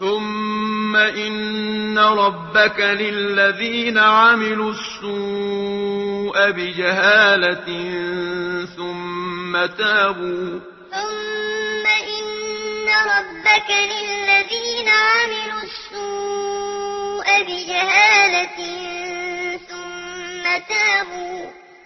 ثم إن ربك للذين عملوا السوء بجهالة ثم تابوا. ثم إن ربك للذين عملوا السوء بجهالة ثم تابوا.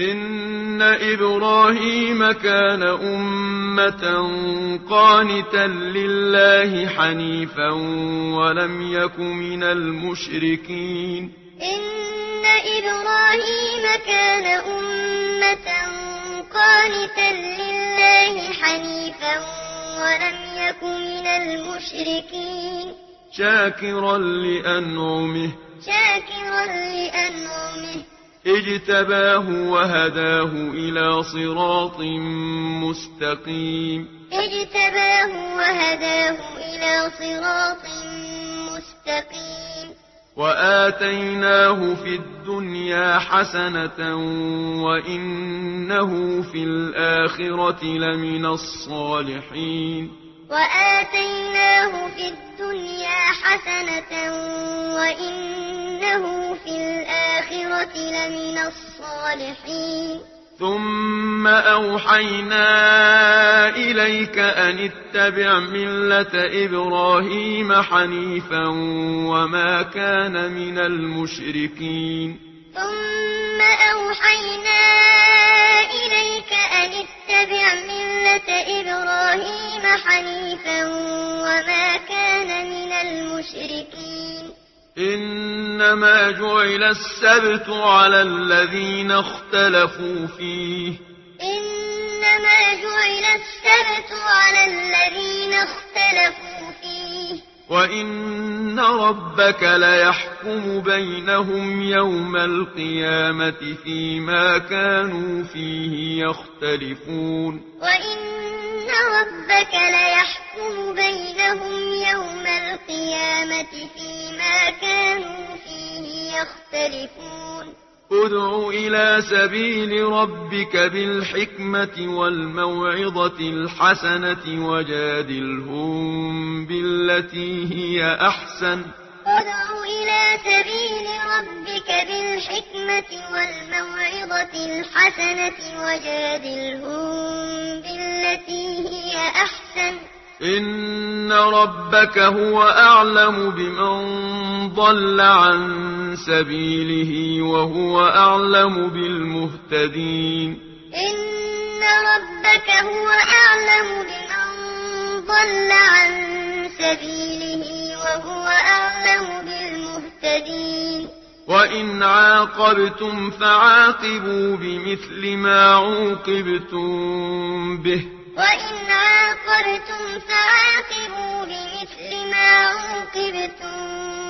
إن إبراهيم كان أمة قانتا لله حنيفا ولم يك من المشركين إن إبراهيم كان أمة قانتا لله حنيفا ولم يك من المشركين شاكرا لأنعمه شاكرا لأنعمه اجتباه وهداه إلى صراط مستقيم. اجتباه وهداه إلى صراط مستقيم. وآتيناه في الدنيا حسنة وإنه في الآخرة لمن الصالحين. وآتيناه في الدنيا حسنة وإنه الآخرة لمن الصالحين. ثم أوحينا إليك أن اتبع ملة إبراهيم حنيفا وما كان من المشركين. ثم أوحينا إليك أن اتبع ملة إبراهيم حنيفا وما كان من المشركين. إنما جعل السبت على الذين اختلفوا فيه. إنما جعل السبت على الذين اختلفوا وَإِنَّ رَبَّكَ لَيَحْكُمُ بَيْنَهُمْ يَوْمَ الْقِيَامَةِ فِيمَا كَانُوا فِيهِ يَخْتَلِفُونَ وَإِنَّ رَبَّكَ لَيَحْكُمُ بَيْنَهُمْ يَوْمَ الْقِيَامَةِ فِيمَا كَانُوا فِيهِ يَخْتَلِفُونَ ادعو إلى سبيل ربك بالحكمة والموعظة الحسنة وجادلهم بالتي هي أحسن. ادعو إلى سبيل ربك بالحكمة والموعظة الحسنة وجادلهم بالتي هي أحسن. إن ربك هو أعلم بمن ضل عن سبيله وهو أعلم بالمهتدين. إن ربك هو أعلم بمن ضل عن سبيله وهو أعلم بالمهتدين. وإن عاقبتم فعاقبوا بمثل ما عوقبتم به. وإن عاقبتم فعاقبوا بمثل ما عوقبتم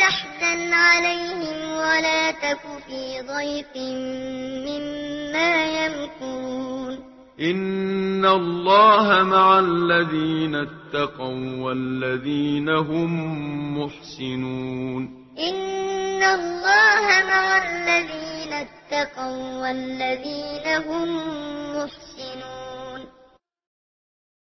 تحزن عليهم ولا تك في ضيق مما يمكون إن الله مع الذين اتقوا والذين هم محسنون. إن الله مع الذين اتقوا والذين هم محسنون.